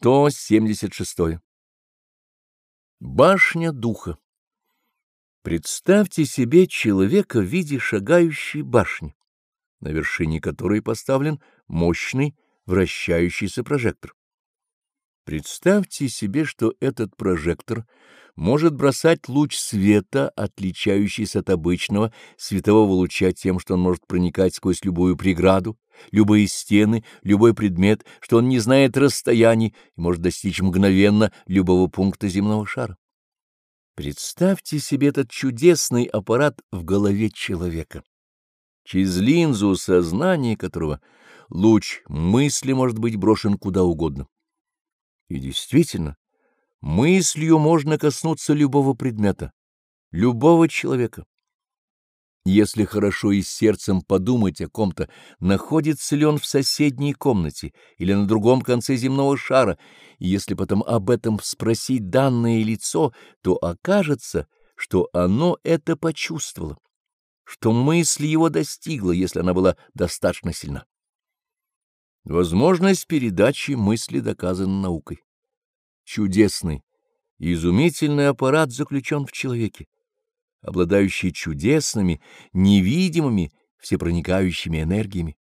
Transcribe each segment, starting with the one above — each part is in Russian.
176. Башня духа. Представьте себе человека в виде шагающей башни, на вершине которой поставлен мощный вращающийся прожектор. Представьте себе, что этот прожектор может бросать луч света, отличающийся от обычного светового луча тем, что он может проникать сквозь любую преграду, любые стены, любой предмет, что он не знает расстояний и может достичь мгновенно любого пункта земного шара. Представьте себе этот чудесный аппарат в голове человека, через линзу сознания которого луч мысли может быть брошен куда угодно. И действительно, мыслью можно коснуться любого предмета, любого человека. Если хорошо и сердцем подумать о ком-то, находится ли он в соседней комнате или на другом конце земного шара, и если потом об этом спросить данное лицо, то окажется, что оно это почувствовало, что мысль его достигла, если она была достаточно сильна. Возможность передачи мысли доказана наукой. Чудесный, изумительный аппарат заключен в человеке обладающий чудесными, невидимыми, всепроникающими энергиями.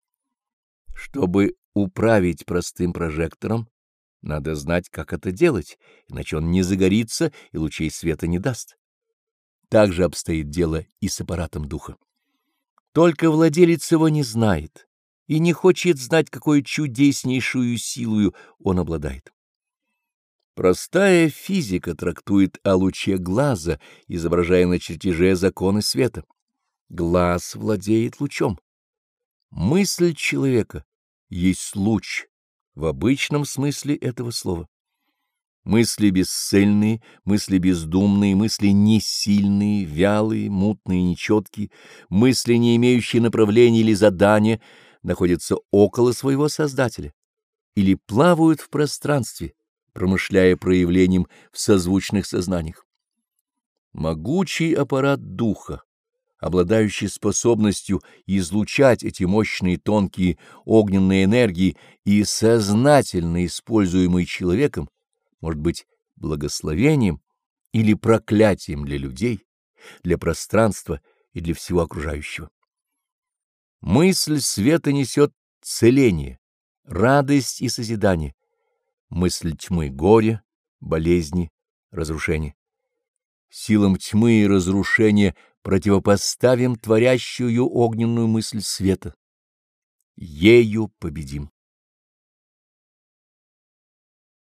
Чтобы управить простым прожектором, надо знать, как это делать, иначе он не загорится и лучей света не даст. Так же обстоит дело и с аппаратом духа. Только владелец его не знает и не хочет знать, какой чудеснейшую силою он обладает. Простая физика трактует о луче глаза, изображая на чертеже законы света. Глаз владеет лучом. Мысль человека есть луч в обычном смысле этого слова. Мысли бесцельные, мысли бездумные, мысли несильные, вялые, мутные, нечеткие, мысли, не имеющие направления или задания, находятся около своего Создателя или плавают в пространстве, промышляя проявлением в созвучных сознаниях. Могучий аппарат духа, обладающий способностью излучать эти мощные тонкие огненные энергии и сознательно используемый человеком, может быть благословением или проклятием для людей, для пространства и для всего окружающего. Мысль света несет целение, радость и созидание, мысль тьмы горе, болезни, разрушения. Силам тьмы и разрушения противопоставим творящую огненную мысль света. Ею победим.